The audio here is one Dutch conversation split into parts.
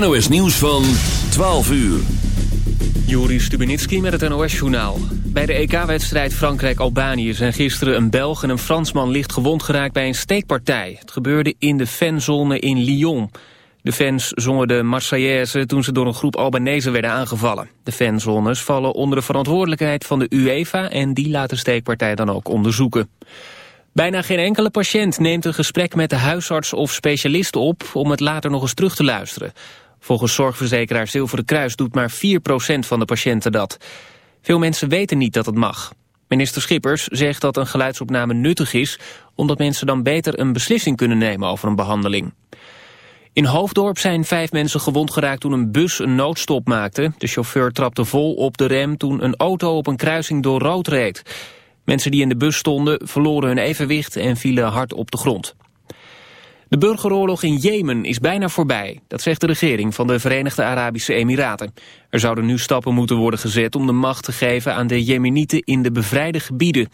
NOS Nieuws van 12 uur. Juri Stubenitski met het NOS-journaal. Bij de EK-wedstrijd Frankrijk-Albanië zijn gisteren een Belg en een Fransman licht gewond geraakt bij een steekpartij. Het gebeurde in de fanzone in Lyon. De fans zongen de Marseillaise toen ze door een groep Albanese werden aangevallen. De fanzones vallen onder de verantwoordelijkheid van de UEFA en die laat de steekpartij dan ook onderzoeken. Bijna geen enkele patiënt neemt een gesprek met de huisarts of specialist op om het later nog eens terug te luisteren. Volgens zorgverzekeraar Zilveren Kruis doet maar 4% van de patiënten dat. Veel mensen weten niet dat het mag. Minister Schippers zegt dat een geluidsopname nuttig is... omdat mensen dan beter een beslissing kunnen nemen over een behandeling. In Hoofddorp zijn vijf mensen gewond geraakt toen een bus een noodstop maakte. De chauffeur trapte vol op de rem toen een auto op een kruising door rood reed. Mensen die in de bus stonden verloren hun evenwicht en vielen hard op de grond. De burgeroorlog in Jemen is bijna voorbij. Dat zegt de regering van de Verenigde Arabische Emiraten. Er zouden nu stappen moeten worden gezet om de macht te geven aan de Jemenieten in de bevrijde gebieden.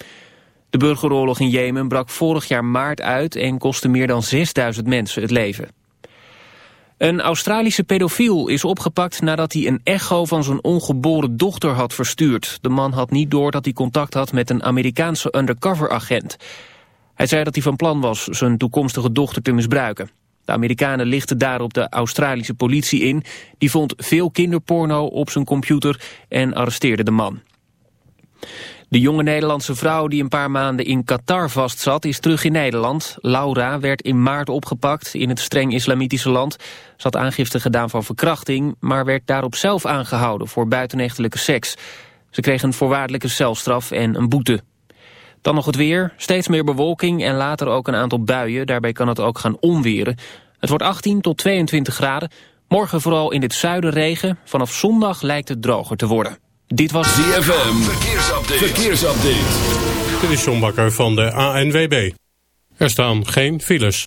De burgeroorlog in Jemen brak vorig jaar maart uit en kostte meer dan 6000 mensen het leven. Een Australische pedofiel is opgepakt nadat hij een echo van zijn ongeboren dochter had verstuurd. De man had niet door dat hij contact had met een Amerikaanse undercover-agent. Hij zei dat hij van plan was zijn toekomstige dochter te misbruiken. De Amerikanen lichten daarop de Australische politie in. Die vond veel kinderporno op zijn computer en arresteerde de man. De jonge Nederlandse vrouw die een paar maanden in Qatar vastzat is terug in Nederland. Laura werd in maart opgepakt in het streng islamitische land. Ze had aangifte gedaan van verkrachting, maar werd daarop zelf aangehouden voor buitenechtelijke seks. Ze kreeg een voorwaardelijke celstraf en een boete. Dan nog het weer, steeds meer bewolking en later ook een aantal buien. Daarbij kan het ook gaan onweren. Het wordt 18 tot 22 graden. Morgen vooral in het zuiden regen. Vanaf zondag lijkt het droger te worden. Dit was ZFM, verkeersupdate. verkeersupdate. Dit is John Bakker van de ANWB. Er staan geen files.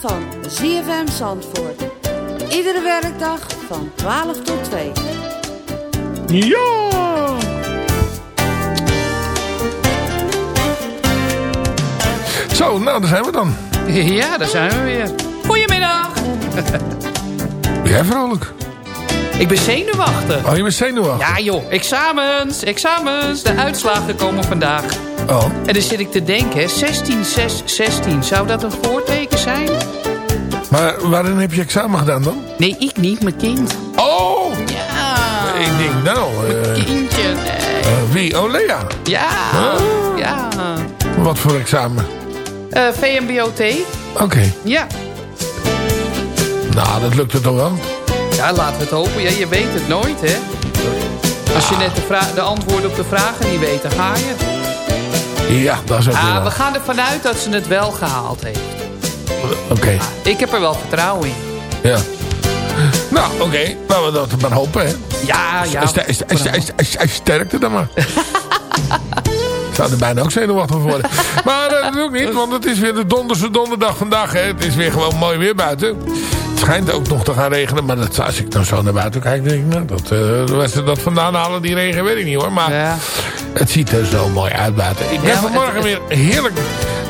Van ZFM Zandvoort. Iedere werkdag van 12 tot 2. Ja! Zo, nou, daar zijn we dan. Ja, daar zijn we weer. Goedemiddag. Ben jij vrolijk? Ik ben zenuwachtig. Oh, je bent zenuwachtig? Ja joh, examens, examens. De uitslagen komen vandaag. Oh, En dan zit ik te denken, hè, 16, 6, 16. Zou dat een voorteken zijn? maar waarin heb je examen gedaan dan? Nee, ik niet, mijn kind. Oh, Ja, ik denk nou... eh, kindje, nee. eh, wie? Oh, Lea. Ja, Oh. ja. Wat voor examen? Eh, VMBOT. Oké. Ja. Nou, dat lukt het toch wel? ja, laten we het hopen. Ja, je weet het nooit, hè. Als je net de, de antwoorden op de vragen niet weet, dan ga je. Ja, dat is ook Ah, wel. we gaan ervan uit dat ze het wel gehaald heeft. Oké. Ik heb er wel vertrouwen in. Ja. Nou, oké. Laten we dat maar hopen, hè. Ja, ja. Ster- Sterkte dan maar. Ik zou er bijna ook zenuwachtig voor worden. Maar eh, dat doe ik niet, want het is weer de donderse donderdag vandaag. Hè. Het is weer gewoon mooi weer buiten. Het schijnt ook nog te gaan regenen. Maar dat, als ik nou zo naar buiten kijk, denk ik... Nou, dat, eh, waar ze dat vandaan halen, die regen, weet ik niet hoor. Maar Ja. het ziet er zo mooi uit buiten. Ik ben Ja, vanmorgen het- weer heerlijk...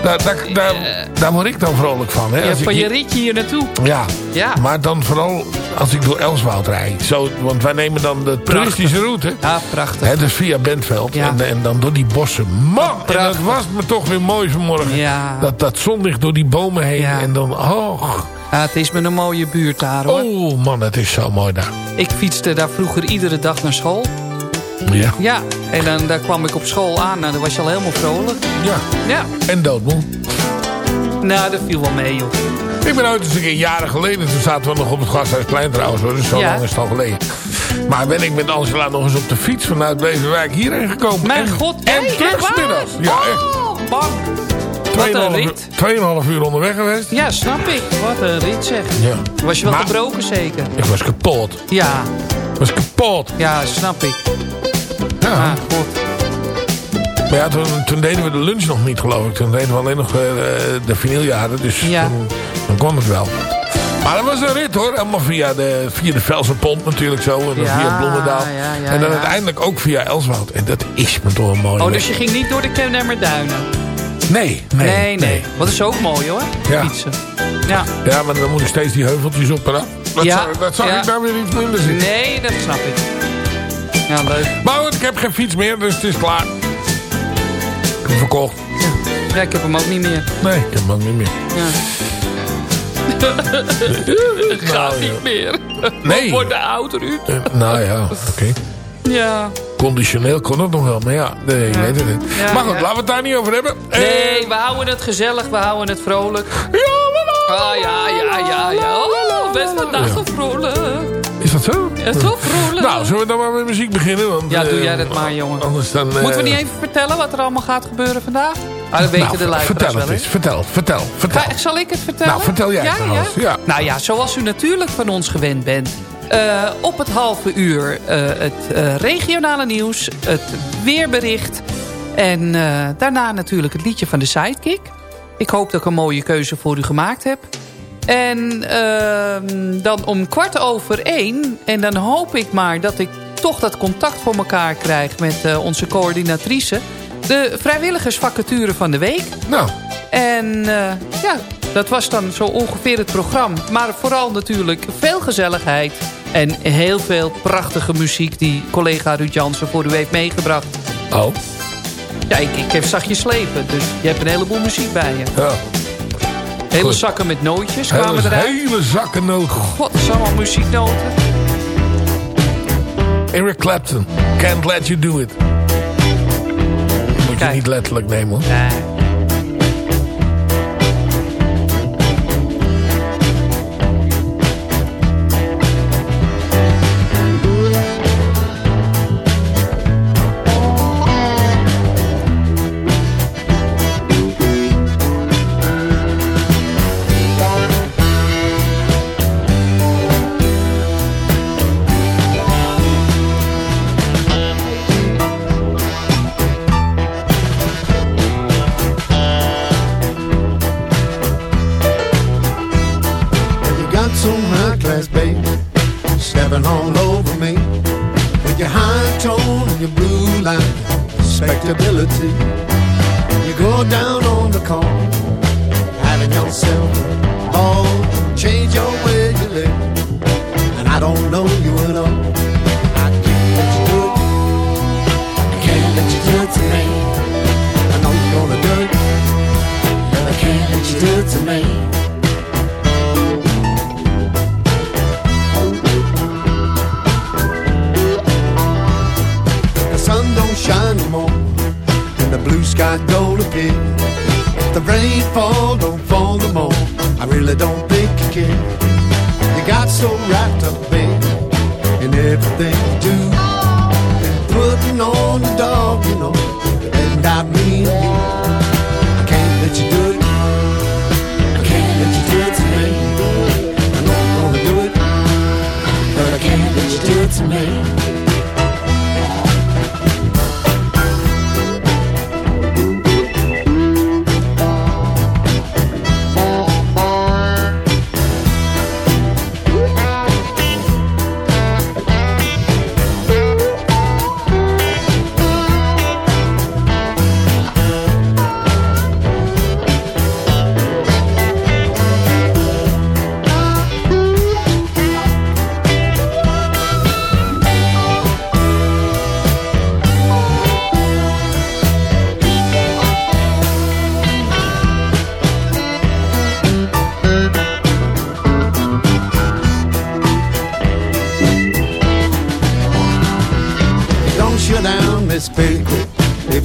Daar, daar, daar, daar word ik dan vrolijk van. Hè. Als van je ritje hier naartoe. ja. Ja. maar dan vooral als ik door Elswoud rijd. Zo, want wij nemen dan de toeristische route. Ja, prachtig. Hè, dus via Bentveld. Ja. En, en dan door die bossen. Man, en dat was me toch weer mooi vanmorgen. Ja. Dat, dat zonlicht door die bomen heen. Ja. En dan, oh, Ja, het is met een mooie buurt daar, hoor. oh man, het is zo mooi daar. Ik fietste daar vroeger iedere dag naar school. Ja, Ja, en dan daar kwam ik op school aan. Nou, dan was je al helemaal vrolijk. ja. Ja, En doodmoe. nou, dat viel wel mee, joh. Ik ben ooit eens een keer jaren geleden. Toen zaten we nog op het Gasthuisplein trouwens. Hoor, dus zo Ja. lang is het al geleden. Maar ben ik met Angela nog eens op de fiets vanuit Beverwijk hierheen gekomen. Mijn en, god, En hey, echt terug waar? middags. Ja, echt. Oh, bang. Wat een 2,5 uur- rit. 2,5 uur onderweg geweest. Ja, snap ik. Wat een rit, zeg. Ja. Was je wel Maar- gebroken, zeker? Ik was kapot. Ja, was kapot. ja, snap ik. Ja. Ah. Maar ja, toen, toen deden we de lunch nog niet, geloof ik. Toen deden we alleen nog eh, de vinyljaren. Dus Ja. toen, dan kon het wel. Maar dat was een rit hoor. Helemaal via de, via de Velsenpont natuurlijk zo. En dan Ja, via Bloemendaal. ja, ja, en dan uiteindelijk ook via Elswoud. En dat is me toch een mooie Oh, dus je ging niet door de Kennemerduinen? Nee, nee, Nee, nee. Wat is ook mooi, hoor. Ja. Fietsen. Ja. Ja, maar dan moet ik steeds die heuveltjes op en af. Dat, Ja, zag, dat ik daar weer iets minder zitten. Nee, dat snap ik. Ja, leuk. Maar goed, ik heb geen fiets meer, dus het is klaar. Ik heb hem verkocht. Ja, ik heb hem ook niet meer. Nee, ik heb hem ook niet meer. Ja. Nou, Gaat ja. niet meer. Nee. Wordt de oud, Ruud. Eh, nou ja, oké. Ja. Conditioneel kon het nog wel, maar ja, nee, ik weet het niet. Ja, maar goed, ja. laten we het daar niet over hebben. Nee, we houden het gezellig, we houden het vrolijk. Eh, ja, maar Ah, ja, ja, ja, ja. Oh, best vandaag Ja. vrolijk. Is dat zo? Ja, zo vrolijk. Nou, zullen we dan maar met muziek beginnen? Want, Ja, doe eh, jij dat maar, jongen. Anders dan... eh, Moeten we niet even vertellen wat er allemaal gaat gebeuren vandaag? Ah, dat weten nou, de luisteraars Vertel wel, eens, vertel, vertel, vertel. Ga- zal ik het vertellen? Nou, vertel jij ja, het ja? ja. Nou ja, zoals u natuurlijk van ons gewend bent. eh, op het halve uur eh, het eh, regionale nieuws, het weerbericht... en eh, daarna natuurlijk het liedje van de Sidekick. Ik hoop dat ik een mooie keuze voor u gemaakt heb. En ehm, dan om kwart over één... en dan hoop ik maar dat ik toch dat contact voor elkaar krijg... met eh, onze coördinatrice... de vrijwilligersvacature van de week... Nou, En eh, ja, dat was dan zo ongeveer het programma. Maar vooral natuurlijk veel gezelligheid. En heel veel prachtige muziek die collega Ruud Jansen voor u heeft meegebracht. oh, Ja, ik, ik heb zag je slepen, dus je hebt een heleboel muziek bij je. ja. Hele Goed. zakken met nootjes kwamen Hele, eruit. hele zakken noten. God, allemaal muzieknoten. Eric Clapton, Can't Let You Do It. Moet je niet letterlijk nemen hoor. Nee. Some high class, babe, stepping all over me. With your high tone and your blue line, respectability. You go down on the call, having yourself all change your way you live. And I don't know you at all. I can't let you do it. I can't let you do it to me. I know you're gonna do it. I can't let you do it to me. Sky don't appear. If the rain fall, don't fall no more. I really don't think you care. You got so wrapped up, babe, in everything you do. And putting on the dog, you know, and I mean you. I can't let you do it. I can't let you do it to me. I know I'm gonna do it, but I can't let you do it to me.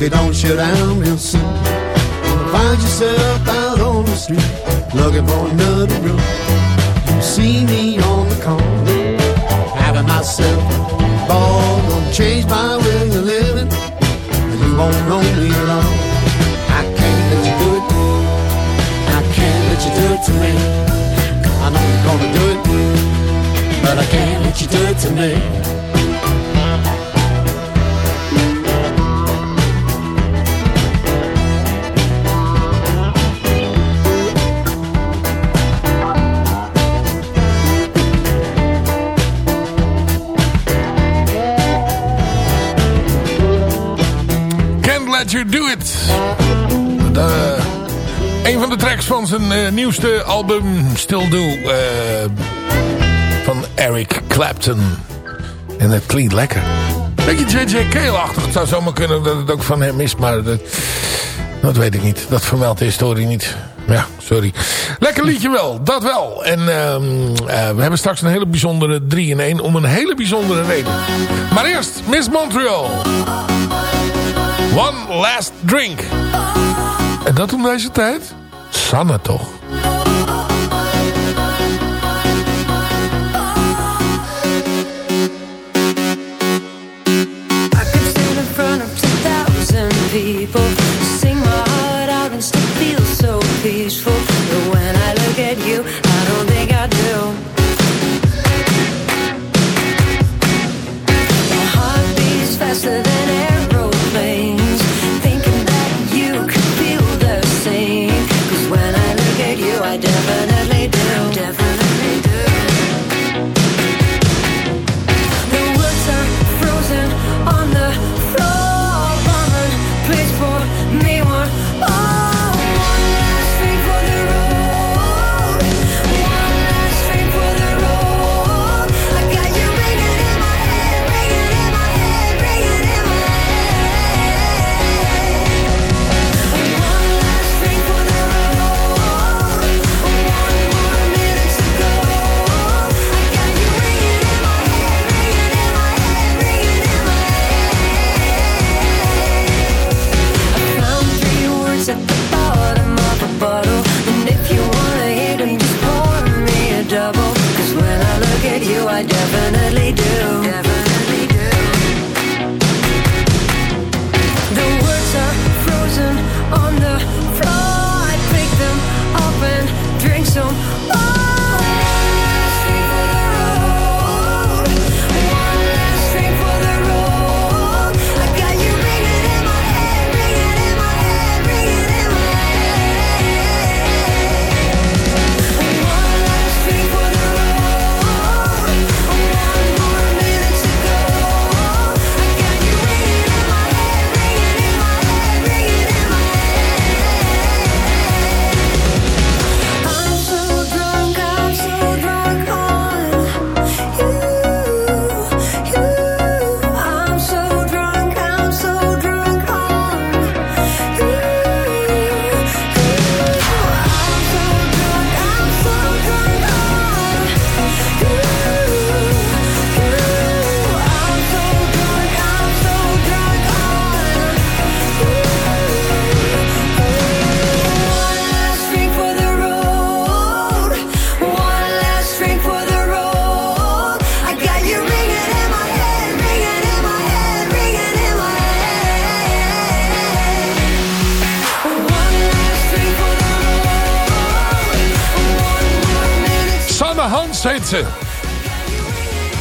You don't shut down real soon. You'll find yourself out on the street looking for another room. You see me on the corner, having myself a ball. Gonna change my way of living, and you won't know me long. I can't let you do it. I can't let you do it to me. I know you're gonna do it, but I can't let you do it to me. You Do It. De, een van de tracks van zijn uh, nieuwste album Still Do. Uh, van Eric Clapton. En het klinkt lekker. Beetje J.J. Cale-achtig. Het zou zomaar kunnen dat het ook van hem is. Maar dat, dat weet ik niet. Dat vermeldt de historie niet. Ja, sorry. Lekker liedje wel, dat wel. En uh, we hebben straks een hele bijzondere 3 in 1 om een hele bijzondere reden. Maar eerst Miss Montreal. One Last Drink. En dat om deze tijd? Sanne toch?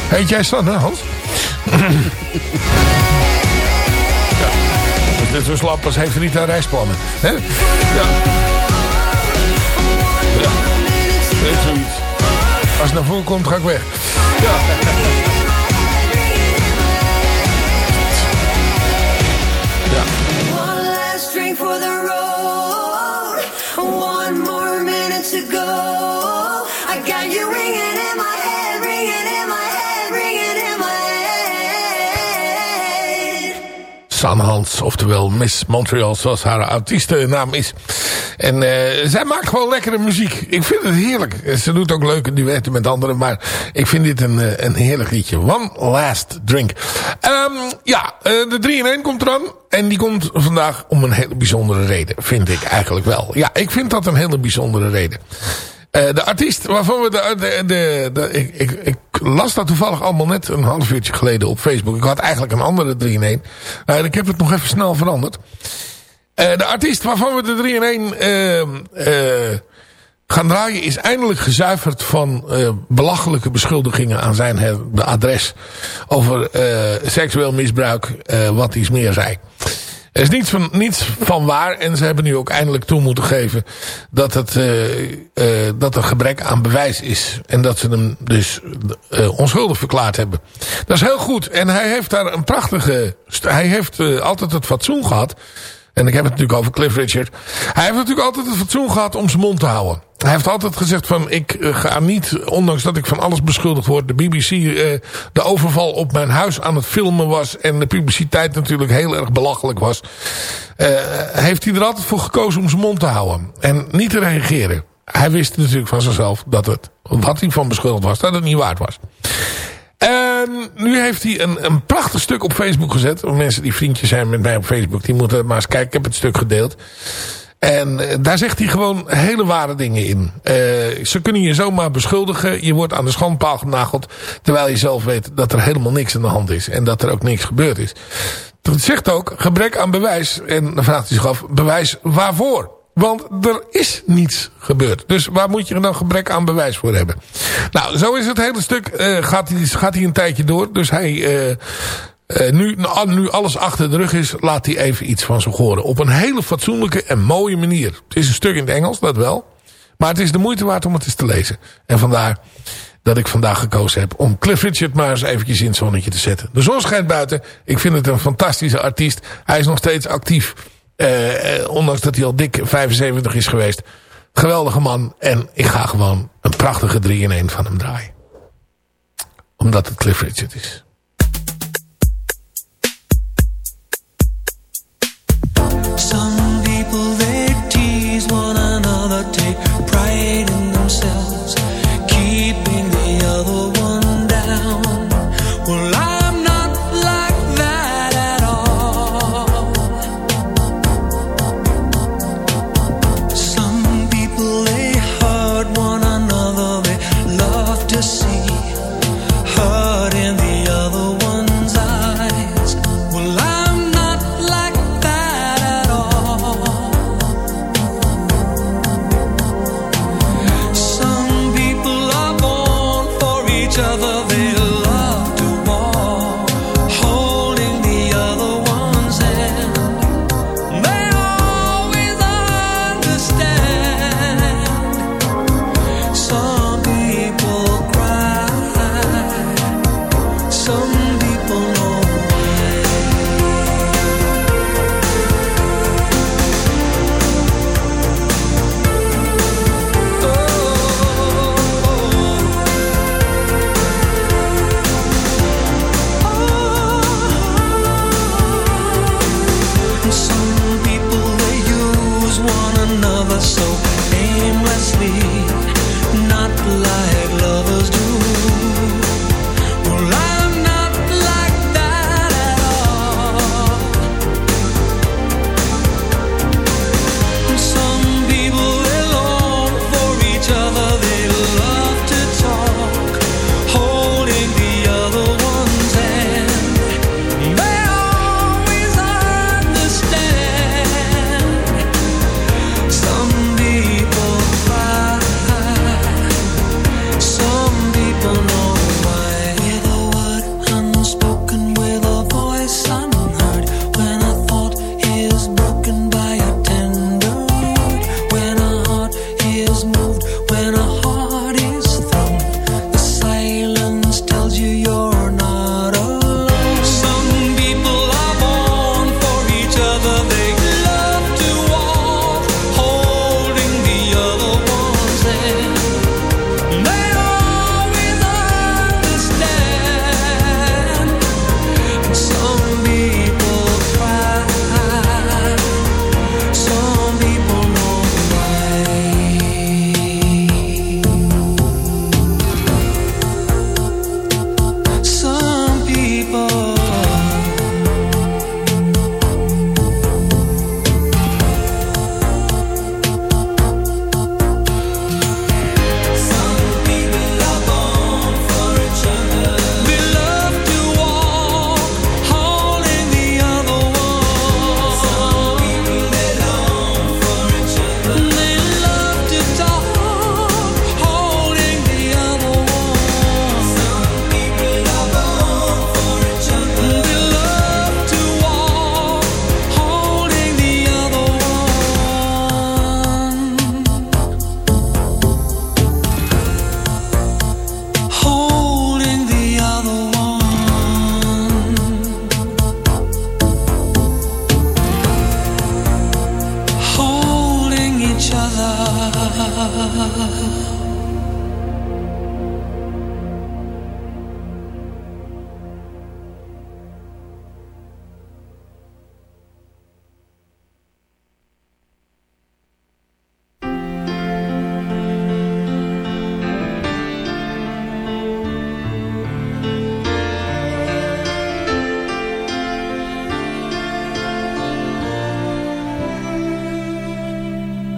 Heet jij Sanne Hans? ja. Dit zo slap als heeft Rita reisplannen. Hè? Ja. Ja. Zoiets. Als het naar voren komt, ga ik weg. Ja. Hans, oftewel Miss Montreal, zoals haar artiestennaam is. En uh, zij maakt gewoon lekkere muziek. Ik vind het heerlijk. Ze doet ook leuke duetten met anderen, maar ik vind dit een, uh, een heerlijk liedje. One Last Drink. Um, ja, uh, de 3 in 1 komt eraan. En die komt vandaag om een hele bijzondere reden, vind ik eigenlijk wel. Ja, ik vind dat een hele bijzondere reden. Uh, de artiest waarvan we de... de, de, ik, ik, ik, las dat toevallig allemaal net een half uurtje geleden op Facebook. Ik had eigenlijk een andere 3 in 1. Uh, ik heb het nog even snel veranderd. Uh, de artiest waarvan we de 3 in 1 gaan draaien... is eindelijk gezuiverd van belachelijke beschuldigingen aan zijn adres... over seksueel misbruik, wat iets meer zei. Er is niets van, niets van waar. En ze hebben nu ook eindelijk toe moeten geven dat het uh, dat er gebrek aan bewijs is. En dat ze hem dus uh, onschuldig verklaard hebben. Dat is heel goed. En hij heeft daar een prachtige... Hij heeft altijd het fatsoen gehad. En ik heb het natuurlijk over Cliff Richard. Hij heeft natuurlijk altijd het fatsoen gehad om zijn mond te houden. Hij heeft altijd gezegd van ik ga niet, ondanks dat ik van alles beschuldigd word. De BBC uh, de overval op mijn huis aan het filmen was. En de publiciteit natuurlijk heel erg belachelijk was. Uh, heeft hij er altijd voor gekozen om zijn mond te houden. En niet te reageren. Hij wist natuurlijk van zichzelf dat het, wat hij van beschuldigd was, dat het niet waard was. En nu heeft hij een, een prachtig stuk op Facebook gezet. Mensen die vriendjes zijn met mij op Facebook, die moeten maar eens kijken. Ik heb het stuk gedeeld. En uh, daar zegt hij gewoon hele ware dingen in. Uh, ze kunnen je zomaar beschuldigen. Je wordt aan de schandpaal genageld. Terwijl je zelf weet dat er helemaal niks aan de hand is. En dat er ook niks gebeurd is. Het zegt ook gebrek aan bewijs. En dan vraagt hij zich af, bewijs waarvoor? Want er is niets gebeurd. Dus waar moet je dan gebrek aan bewijs voor hebben? Nou, zo is het hele stuk. Uh, gaat, hij, gaat hij een tijdje door. Dus hij... Uh, uh, nu, nu alles achter de rug is, laat hij even iets van zich horen. Op een hele fatsoenlijke en mooie manier. Het is een stuk in het Engels, dat wel. Maar het is de moeite waard om het eens te lezen. En vandaar dat ik vandaag gekozen heb om Cliff Richard maar eens eventjes in het zonnetje te zetten. De zon schijnt buiten. Ik vind het een fantastische artiest. Hij is nog steeds actief. Uh, ondanks dat hij al dik 75 is geweest. Geweldige man. En ik ga gewoon een prachtige 3-in-1 van hem draaien. Omdat het Cliff Richard is.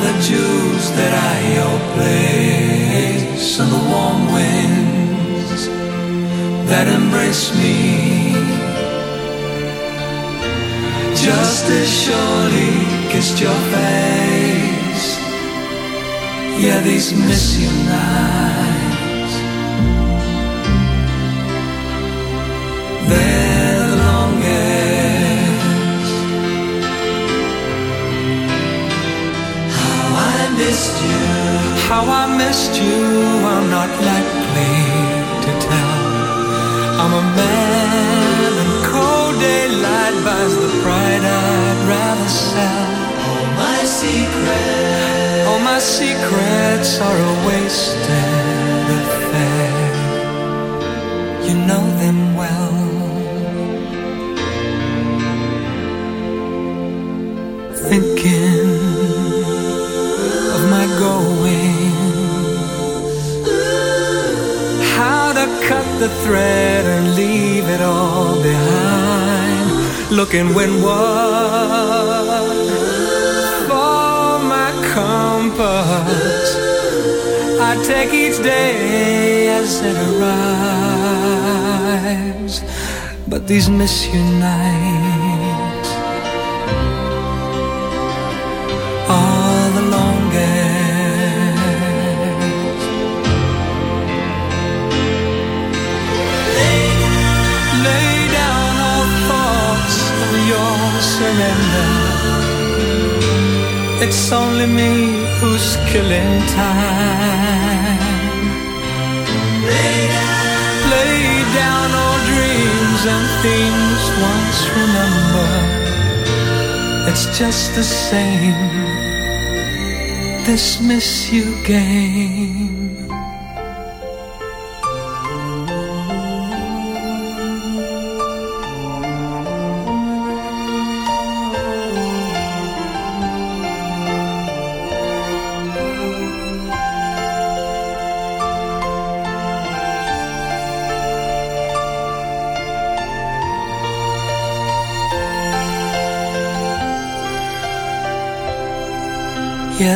the jewels that I your place and the warm winds that embrace me. Just as surely kissed your face. Yeah, these miss you nights. How I missed you, I'm not likely to tell. I'm a man, and cold daylight buys the pride I'd rather sell. All my secrets, all my secrets are a wasted affair. You know them well. Thinking the thread and leave it all behind. Looking windward for my compass. I take each day as it arrives. But these miss you nights It's only me who's killing time. Lay down Lay down all dreams and things once remembered. It's just the same. This miss you game.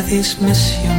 Yeah, these miss you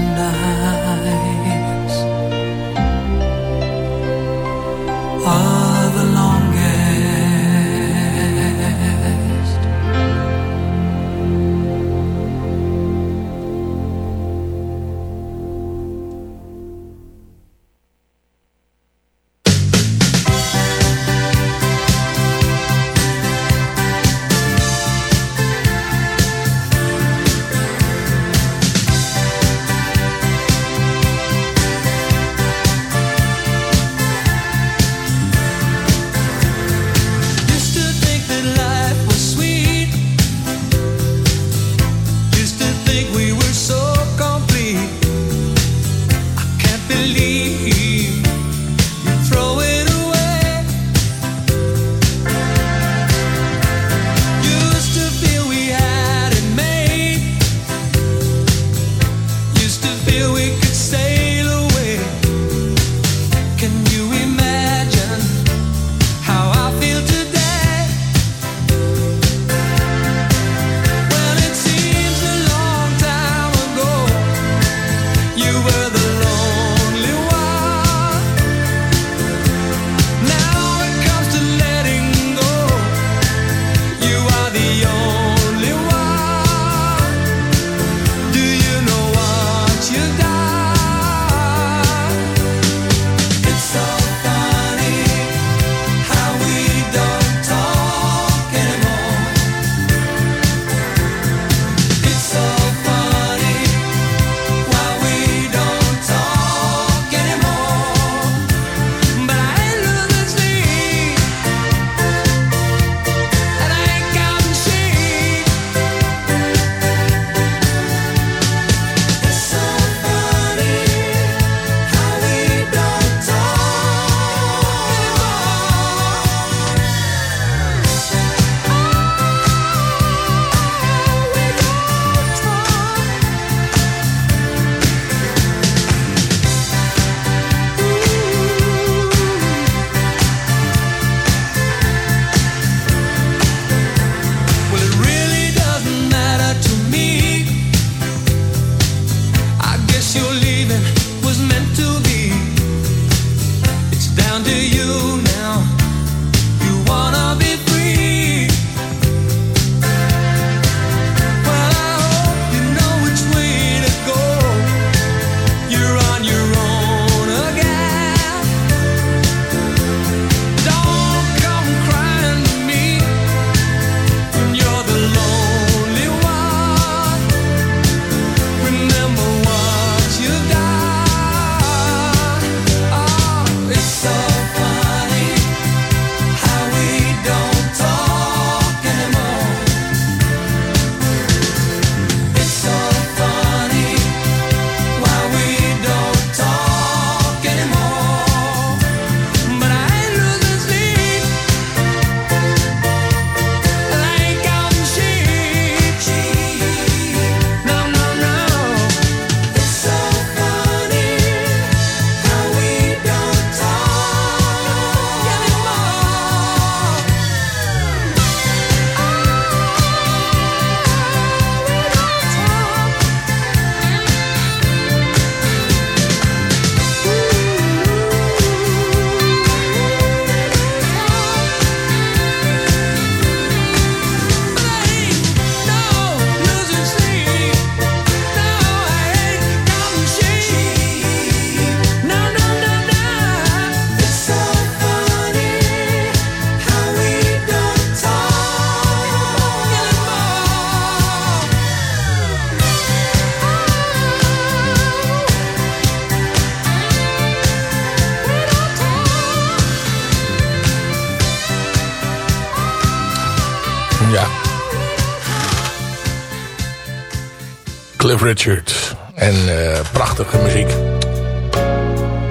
Cliff Richard. En eh, prachtige muziek.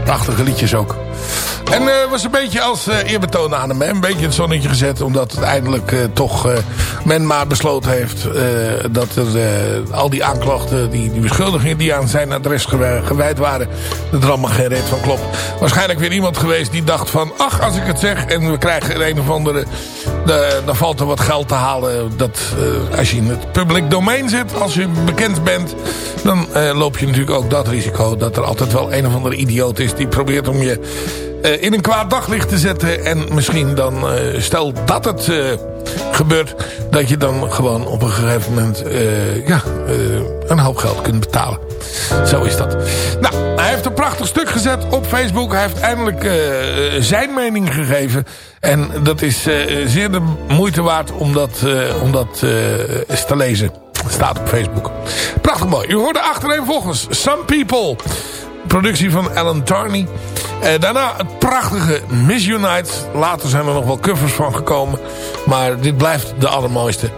Prachtige liedjes ook. En uh, was een beetje als uh, eerbetoon aan hem. Hè? Een beetje het zonnetje gezet. Omdat het eindelijk uh, toch men maar besloten heeft. dat er al die aanklachten, die, die beschuldigingen die aan zijn adres gewijd waren. Dat er allemaal geen reet van klopt. Waarschijnlijk weer iemand geweest die dacht van. Ach, als ik het zeg en we krijgen een of andere. dan valt er wat geld te halen. Dat, als je in het public domein zit. Als je bekend bent. Dan loop je natuurlijk ook dat risico. Dat er altijd wel een of andere idioot is die probeert om je uh, in een kwaad daglicht te zetten. En misschien dan, uh, stel dat het uh, gebeurt, dat je dan gewoon op een gegeven moment ja, een hoop geld kunt betalen. Zo is dat. Nou, hij heeft een prachtig stuk gezet op Facebook. Hij heeft eindelijk zijn mening gegeven. En dat is zeer de moeite waard om dat, om dat eens te lezen. Staat op Facebook. Prachtig mooi. U hoorde achterin volgens Some People. Productie van Alan Tarney. Eh, daarna het prachtige Miss Unite. Later zijn er nog wel covers van gekomen. Maar dit blijft de allermooiste,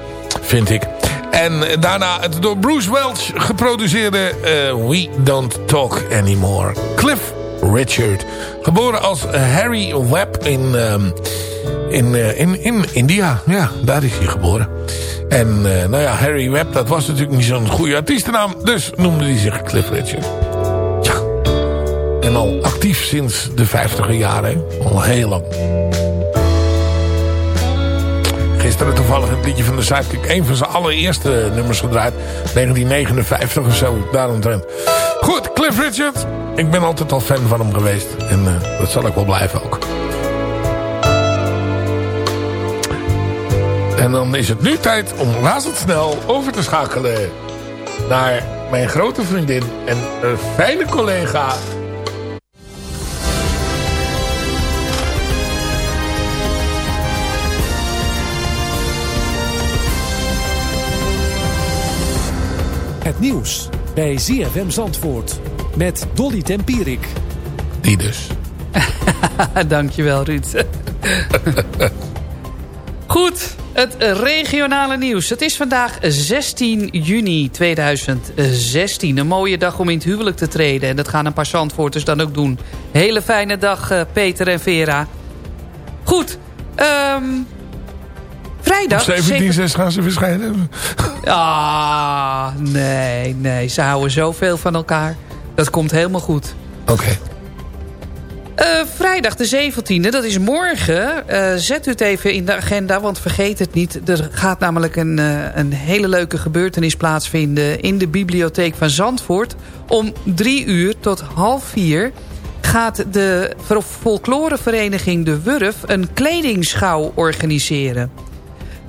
vind ik. En eh, daarna het door Bruce Welch geproduceerde uh, We Don't Talk Anymore. Cliff Richard. Geboren als Harry Webb in, um, in, uh, in, in India. Ja, daar is hij geboren. En nou ja, Harry Webb, dat was natuurlijk niet zo'n goede artiestennaam. Dus noemde hij zich Cliff Richard. En al actief sinds de 50 jaren. Al heel lang. Gisteren toevallig een liedje van de Sidekick. Een van zijn allereerste nummers gedraaid. 1959 of zo. Daaromtrent. Goed, Cliff Richard. Ik ben altijd al fan van hem geweest. En uh, dat zal ik wel blijven ook. En dan is het nu tijd om razendsnel over te schakelen naar mijn grote vriendin en een fijne collega Het nieuws bij ZFM Zandvoort met Dolly Tempierik. Die dus. Dankjewel Ruud. Goed, het regionale nieuws. Het is vandaag 16 juni 2016. Een mooie dag om in het huwelijk te treden. En dat gaan een paar Zandvoorters dan ook doen. Hele fijne dag eh, Peter en Vera. Goed, um, Vrijdag... Op 17 gaan ze verschijnen. Ah, nee, nee. Ze houden zoveel van elkaar. Dat komt helemaal goed. Oké. Uh, vrijdag de 17e, dat is morgen. Uh, zet u het even in de agenda, want vergeet het niet. Er gaat namelijk een, uh, een hele leuke gebeurtenis plaatsvinden... in de bibliotheek van Zandvoort. Om drie uur tot half vier gaat de folklorevereniging De Wurf... een kledingschouw organiseren.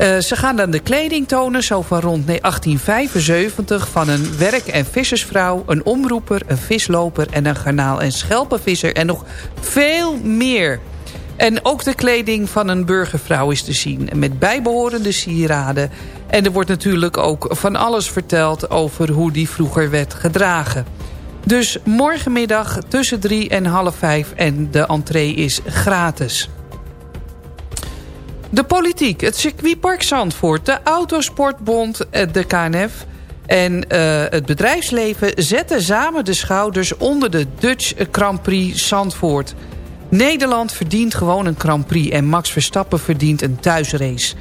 Uh, ze gaan dan de kleding tonen, zo van rond 1875... van een werk- en vissersvrouw, een omroeper, een visloper... en een garnaal- en schelpenvisser en nog veel meer. En ook de kleding van een burgervrouw is te zien... met bijbehorende sieraden. En er wordt natuurlijk ook van alles verteld... over hoe die vroeger werd gedragen. Dus morgenmiddag tussen drie en half vijf... en de entree is gratis. De politiek, het circuitpark Zandvoort, de Autosportbond, eh, de KNF... en uh, het bedrijfsleven zetten samen de schouders onder de Dutch Grand Prix Zandvoort. Nederland verdient gewoon een Grand Prix en Max Verstappen verdient een thuisrace.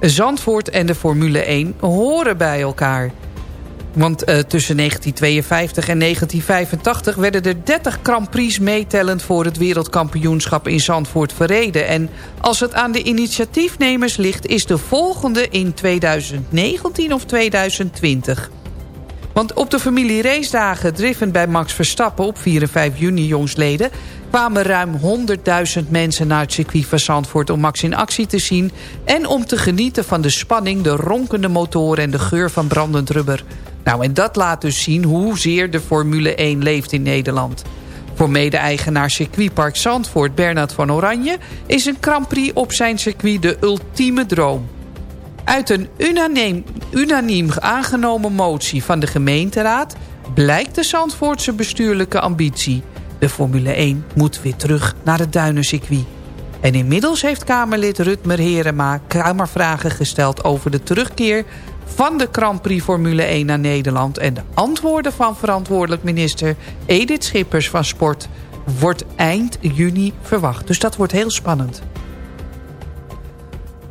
Zandvoort en de Formule 1 horen bij elkaar... Want uh, tussen 1952 en 1985 werden er 30 Grand Prix meetellend voor het wereldkampioenschap in Zandvoort verreden. En als het aan de initiatiefnemers ligt is de volgende in 2019 of 2020. Want op de familie racedagen driven bij Max Verstappen op 4 en 5 juni jongsleden... kwamen ruim 100.000 mensen naar het circuit van Zandvoort om Max in actie te zien... en om te genieten van de spanning, de ronkende motoren en de geur van brandend rubber. Nou, en dat laat dus zien hoezeer de Formule 1 leeft in Nederland. Voor mede-eigenaar circuitpark Zandvoort Bernard van Oranje... is een Grand Prix op zijn circuit de ultieme droom. Uit een unaniem, unaniem aangenomen motie van de gemeenteraad... blijkt de Zandvoortse bestuurlijke ambitie. De Formule 1 moet weer terug naar het Duinencircuit. En inmiddels heeft Kamerlid Rutmer Herema kamervragen gesteld... over de terugkeer van de Grand Prix Formule 1 naar Nederland... en de antwoorden van verantwoordelijk minister Edith Schippers van Sport... wordt eind juni verwacht. Dus dat wordt heel spannend.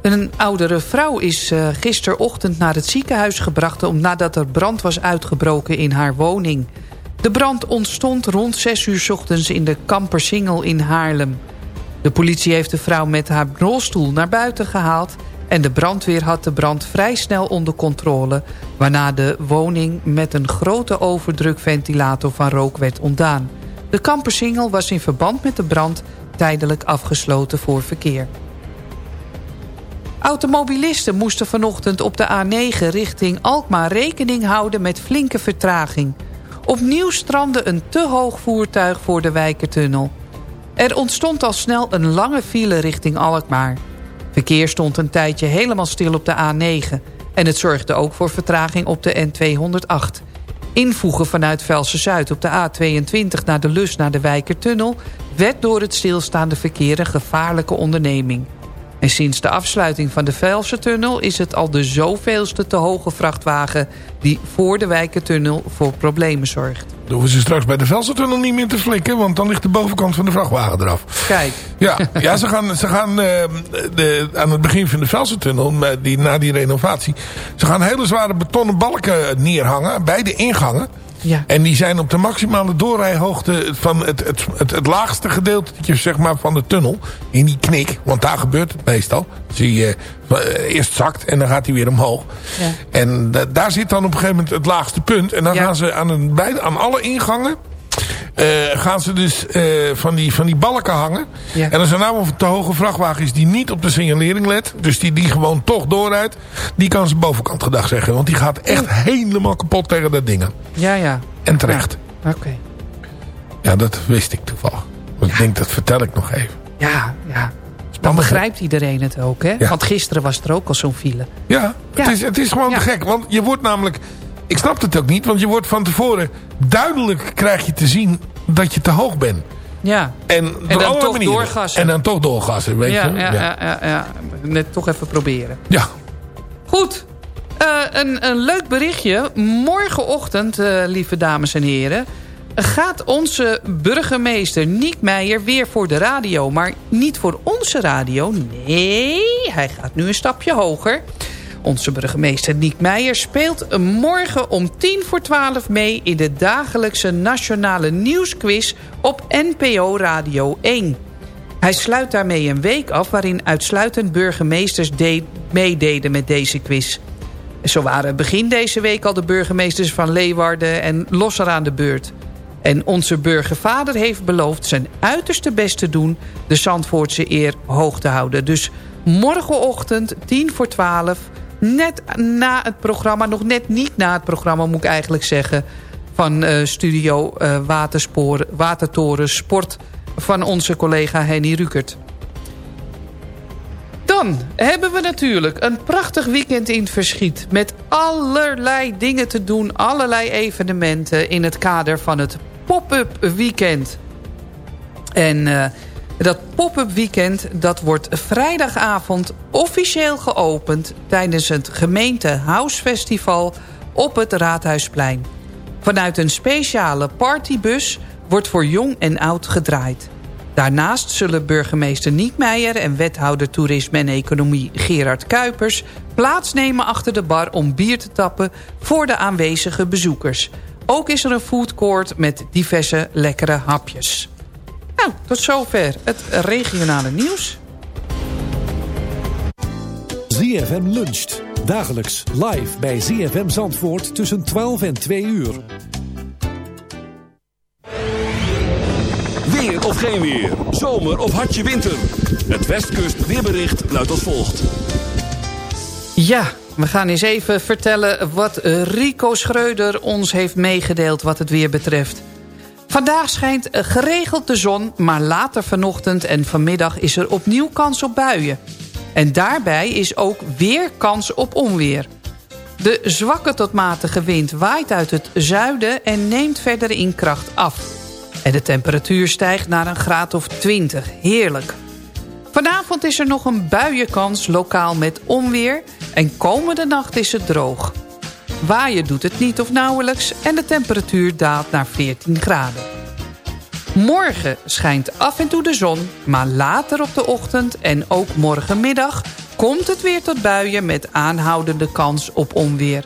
Een oudere vrouw is uh, gisterochtend naar het ziekenhuis gebracht... Om, nadat er brand was uitgebroken in haar woning. De brand ontstond rond 6 uur ochtends in de Kampersingel in Haarlem. De politie heeft de vrouw met haar rolstoel naar buiten gehaald... en de brandweer had de brand vrij snel onder controle... waarna de woning met een grote overdrukventilator van rook werd ontdaan. De Kampersingel was in verband met de brand tijdelijk afgesloten voor verkeer. Automobilisten moesten vanochtend op de A9 richting Alkmaar rekening houden met flinke vertraging. Opnieuw strandde een te hoog voertuig voor de Wijkertunnel. Er ontstond al snel een lange file richting Alkmaar. Verkeer stond een tijdje helemaal stil op de A9... en het zorgde ook voor vertraging op de N208. Invoegen vanuit Velsen-Zuid op de A22 naar de Lus naar de Wijkertunnel... werd door het stilstaande verkeer een gevaarlijke onderneming... En sinds de afsluiting van de Velsertunnel is het al de zoveelste te hoge vrachtwagen... die voor de Wijkertunnel voor problemen zorgt. Dan hoeven ze straks bij de Velsertunnel niet meer te flikken... want dan ligt de bovenkant van de vrachtwagen eraf. Kijk. Ja, ja ze gaan, ze gaan uh, de, aan het begin van de Velsertunnel, die, na die renovatie... ze gaan hele zware betonnen balken neerhangen bij de ingangen... Ja. En die zijn op de maximale doorrijhoogte van het, het, het, het laagste gedeelte zeg maar, van de tunnel. In die knik, want daar gebeurt het meestal. Zie je uh, eerst zakt en dan gaat hij weer omhoog. Ja. En daar zit dan op een gegeven moment het laagste punt. En dan ja. gaan ze aan, een, bij, aan alle ingangen uh, gaan ze dus uh, van, die, van die balken hangen. Ja. En als er nou een te hoge vrachtwagen is die niet op de signalering let... dus die, die gewoon toch doorrijdt... die kan ze bovenkant gedag zeggen. Want die gaat echt helemaal kapot tegen dat ding. Ja, ja. En terecht. Ja. Oké. Okay. Ja, dat wist ik toevallig. Want ik denk, dat vertel ik nog even. Ja, ja. Dan begrijpt iedereen het ook, hè? Ja. Want gisteren was er ook al zo'n file. Ja, Ja. Het, is, het is gewoon te gek. Want je wordt namelijk... Ik snap het ook niet, want je wordt van tevoren... duidelijk krijg je te zien dat je te hoog bent. Ja. En, dan toch manieren. doorgassen. En dan toch doorgassen, weet ja, je. ja, ja, ja, ja. Net toch even proberen. Ja. Goed. Eh, een, een leuk berichtje. Morgenochtend, eh, lieve dames en heren... gaat onze burgemeester Niek Meijer weer voor de radio. Maar niet voor onze radio. Nee, hij gaat nu een stapje hoger. Onze burgemeester Niek Meijer speelt morgen om tien voor twaalf mee... in de dagelijkse nationale nieuwsquiz op NPO Radio 1. Hij sluit daarmee een week af waarin uitsluitend burgemeesters de- meededen met deze quiz. Zo waren begin deze week al de burgemeesters van Leeuwarden en Losser aan de beurt. En onze burgervader heeft beloofd zijn uiterste best te doen... de Zandvoortse eer hoog te houden. Dus morgenochtend, tien voor twaalf, net na het programma... nog net niet na het programma, moet ik eigenlijk zeggen... van eh, studio eh, Waterspoor, Watertoren Sport van onze collega Henny Rukert. Dan hebben we natuurlijk een prachtig weekend in het verschiet... met allerlei dingen te doen, allerlei evenementen... in het kader van het pop-up weekend. En uh, dat pop-up weekend dat wordt vrijdagavond officieel geopend... tijdens het gemeente House Festival op het Raadhuisplein. Vanuit een speciale partybus wordt voor jong en oud gedraaid. Daarnaast zullen burgemeester Niekmeijer en wethouder toerisme en economie Gerard Kuipers plaatsnemen achter de bar om bier te tappen voor de aanwezige bezoekers. Ook is er een foodcourt met diverse lekkere hapjes. Nou, tot zover het regionale nieuws. ZFM luncht. Dagelijks live bij ZFM Zandvoort tussen 12 en 2 uur. Weer of geen weer. Zomer of hartje winter. Het Westkust weerbericht luidt als volgt. Ja, we gaan eens even vertellen wat Rico Schreuder ons heeft meegedeeld wat het weer betreft. Vandaag schijnt geregeld de zon, maar later vanochtend en vanmiddag is er opnieuw kans op buien. En daarbij is ook weer kans op onweer. De zwakke tot matige wind waait uit het zuiden en neemt verder in kracht af. En de temperatuur stijgt naar een graad of 20. Heerlijk. Vanavond is er nog een buienkans, lokaal met onweer. En komende nacht is het droog. Waaien doet het niet of nauwelijks en de temperatuur daalt naar 14 graden. Morgen schijnt af en toe de zon, maar later op de ochtend en ook morgenmiddag... komt het weer tot buien met aanhoudende kans op onweer.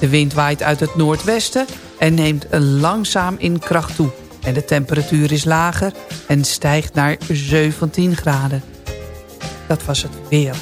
De wind waait uit het noordwesten en neemt langzaam in kracht toe. En de temperatuur is lager en stijgt naar 17 graden. Dat was het weer.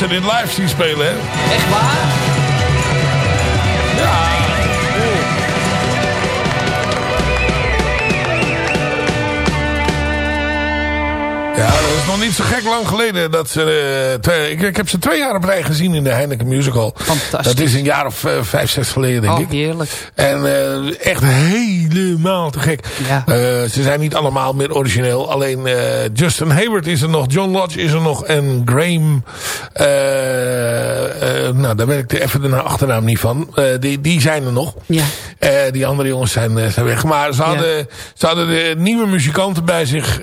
Ze in live zien spelen, hè. echt waar? Is nog niet zo gek lang geleden. Dat ze, eh, twee- ik, ik heb ze twee jaar op rij gezien in de Heineken Musical. Fantastisch. Dat is een jaar of eh, vijf, zes geleden, denk Oh, ik. heerlijk. En eh, echt helemaal te gek. Ja. Ze zijn niet allemaal meer origineel. Alleen Justin Hayward is er nog. John Lodge is er nog. En Graham... nou, daar weet ik even de achternaam niet van. Die, die zijn er nog. Ja. Die andere jongens zijn, zijn weg. Maar ze hadden, ze hadden de nieuwe muzikanten bij zich.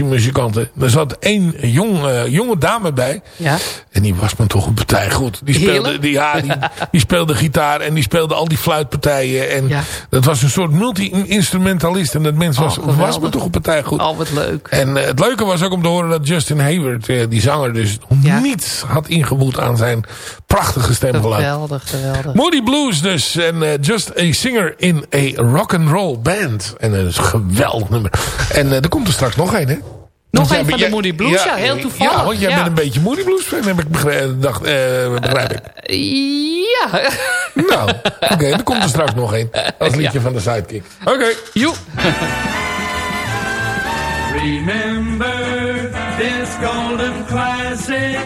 Sessiemuzikanten. Er zat één jong, eh, jonge dame bij. Ja. En die was me toch een partij goed. Die speelde, die, ja, die, die speelde gitaar en die speelde al die fluitpartijen. En Ja. dat was een soort multi-instrumentalist. En dat mens was, Oh, was me toch een partij goed. Al wat leuk. En eh, het leuke was ook om te horen dat Justin Hayward, eh, die zanger, dus Ja. niets had ingewoed aan zijn prachtige stemgeluid. Geweldig, geweldig. Moody Blues dus. En eh, Just a Singer in a Rock and Roll Band. En dat is een geweldig nummer. En eh, er komt er straks nog één, hè? Nog één jij- van de Moody Blues, ja, heel toevallig. Ja, want jij Ja. bent een beetje Moody Blues fan, heb ik begrepen. Dacht, eh, begrijp ik. Ja. Nou, oké, dan komt er straks nog één. Als liedje van de Sidekick. Oké. Joep. Remember this golden classic.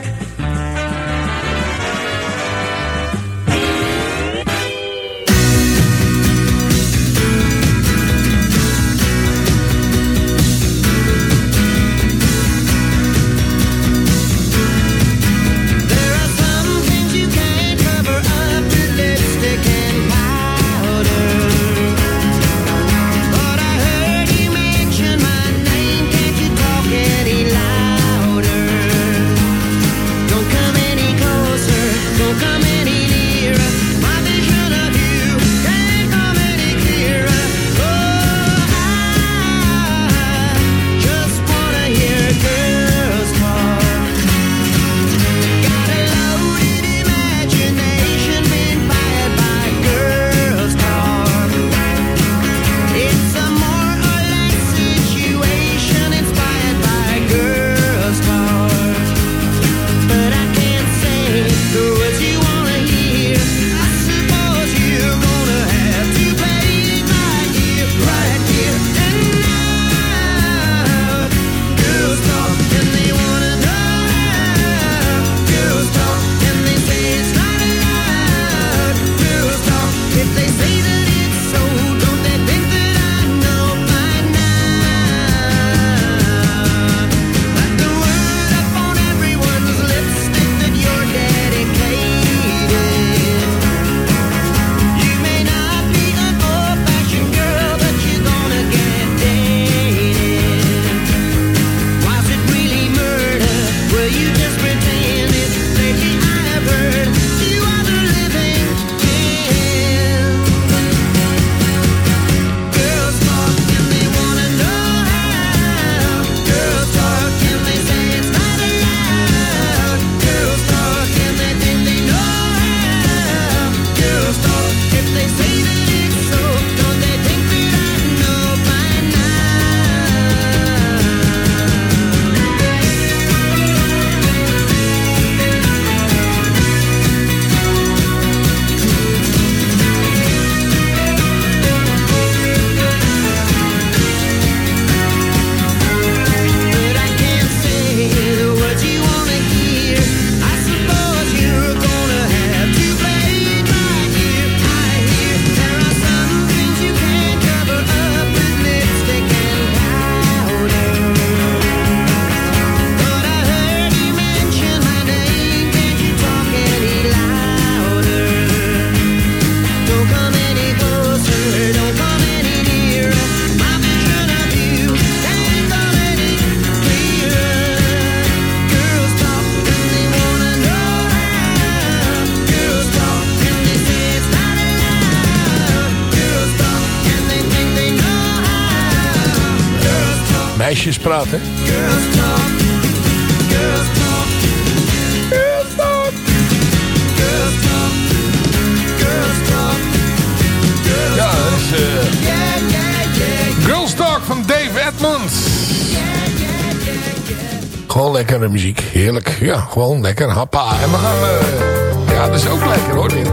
gewoon lekker happa. En we gaan... Uh, ja, dat is ook lekker hoor. Dit,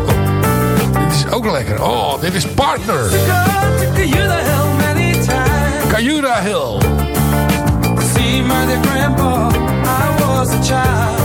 dit is ook lekker. Oh, dit is Partner. Cayuda Hill. See my grandpa, I was a child.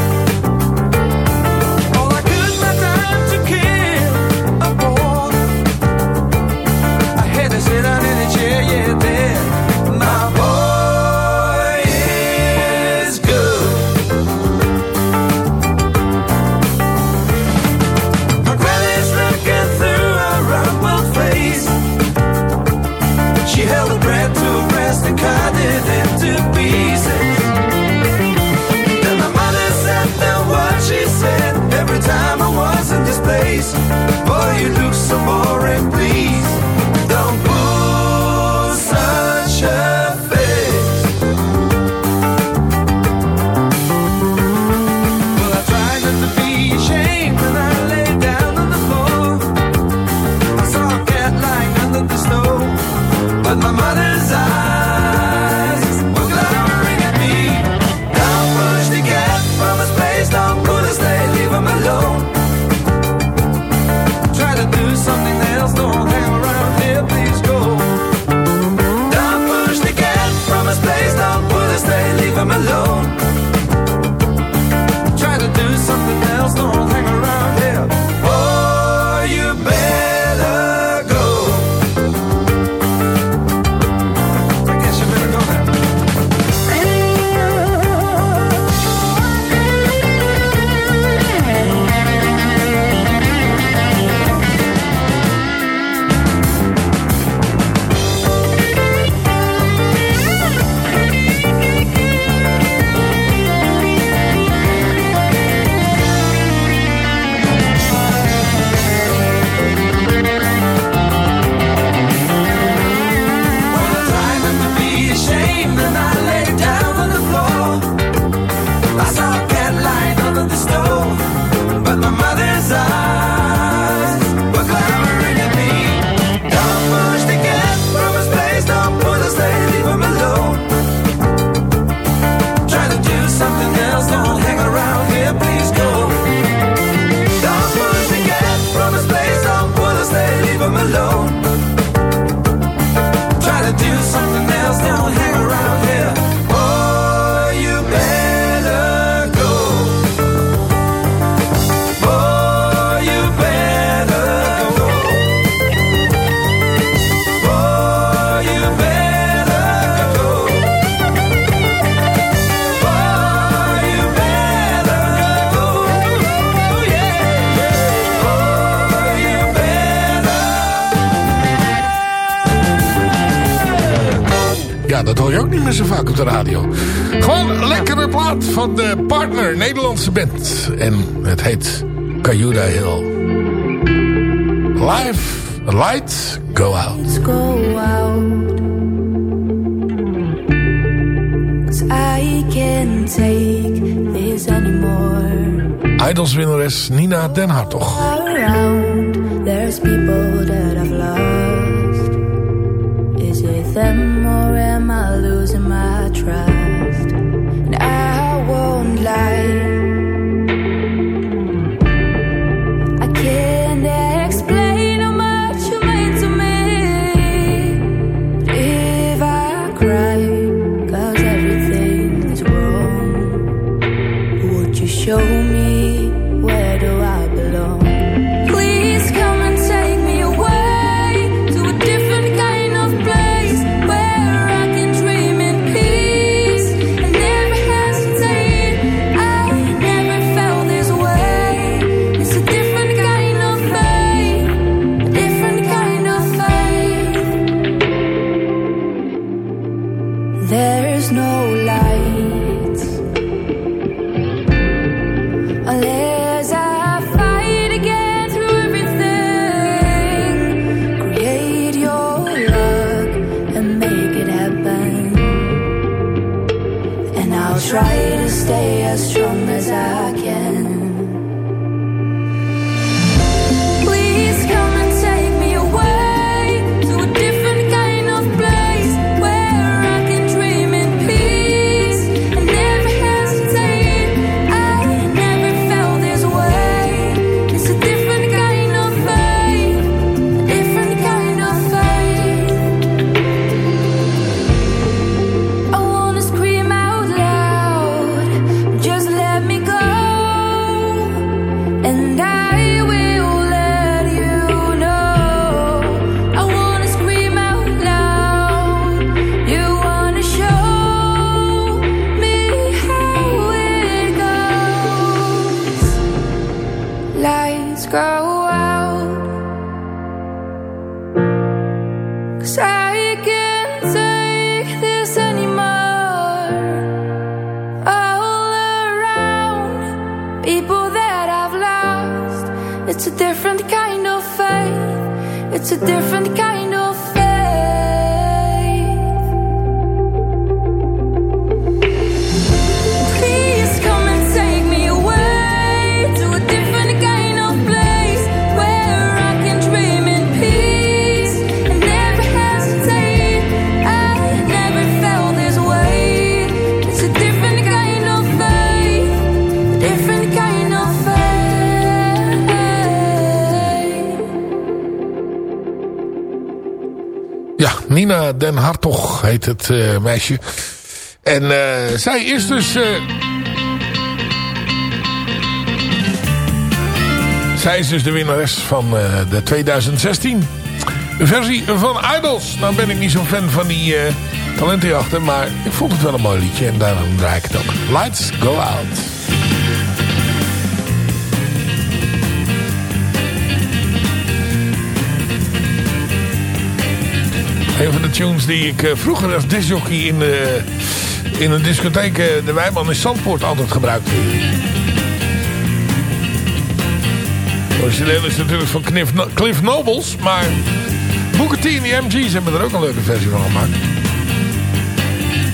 meer zo vaak op de radio. Gewoon lekkere plaat van de partner, Nederlandse band. En het heet Cayuda Hill. Life lights go out. Lights I take anymore. Idols Nina Den Hartog. Around, there's people that Nina Den Hartog heet het eh, meisje. En eh, zij is dus... eh, zij is dus de winnares van de 2016 versie van Idols. Nou ben ik niet zo'n fan van die talentenjachten, maar ik vond het wel een mooi liedje en daarom draai ik het ook. Lights Go Out. Een van de tunes die ik eh, vroeger als discjockey in, de, in een discotheek, eh, de Wijman in Zandvoort, altijd gebruikte. Het origineel is natuurlijk van Cliff, No- Cliff Nobles, maar Booker T en de MG's hebben er ook een leuke versie van gemaakt.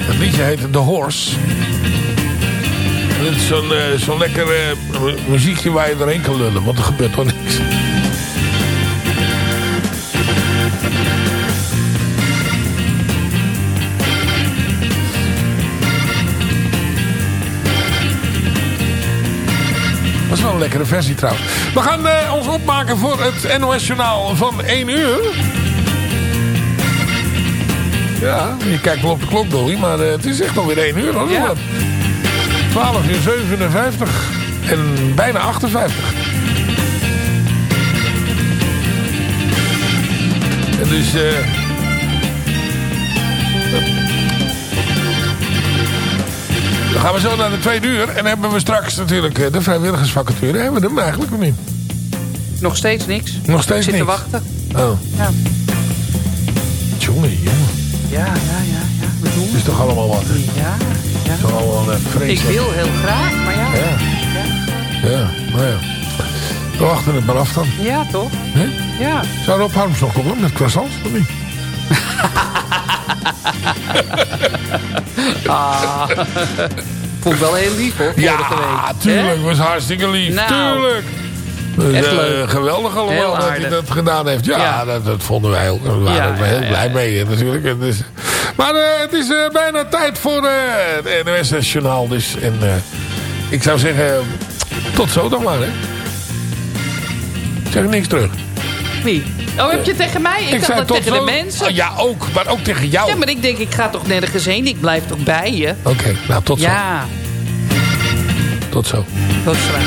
Het liedje heet The Horse. En is zo'n eh, zo'n lekker mu- muziekje waar je doorheen kan lullen, want er gebeurt toch niks. Dat is wel een lekkere versie trouwens. We gaan eh, ons opmaken voor het NOS Journaal van 1 uur. Ja, je kijkt wel op de klok, Dolly, maar eh, het is echt alweer 1 uur. Hoor. Ja. 12 uur 57 en bijna 58. En dus... eh gaan we zo naar de tweede uur. En hebben we straks natuurlijk eh, de vrijwilligersvacature. Hebben we hem eigenlijk nog niet? Nog steeds niks. Nog steeds niks. wachten. Oh, Ja, jongen, jongen. ja, ja, ja. ja. We doen Het is toch allemaal wat, hè? Ja, ja. Toch allemaal eh, Ik vreselijk. wil heel graag, maar ja. Ja. Ja, nou ja. We wachten het maar af dan. Ja, toch? Hè? Ja. Zou Rob Harms nog komen met croissants? Of niet? Ah. Vond ik wel heel lief hoor, Ja, week. tuurlijk. Was hartstikke lief. Nou, tuurlijk. Echt eh, geweldig allemaal dat hij dat gedaan heeft. Ja, Ja. Dat, dat vonden wij ook. We waren Ja, heel ja, blij mee natuurlijk. Is, maar eh, het is eh, bijna tijd voor eh, het NOS Journaal. Dus, en eh, ik zou zeggen, tot zo dan maar. Hè. Ik zeg niks terug. Wie? Oh, heb je tegen mij? Ik, dacht dat tegen zo. de mensen. Oh, ja, ook. Maar ook tegen jou. Ja, maar ik denk, ik ga toch nergens heen. Ik blijf toch bij je? Oké, nou tot zo. Ja, Tot zo. tot straks.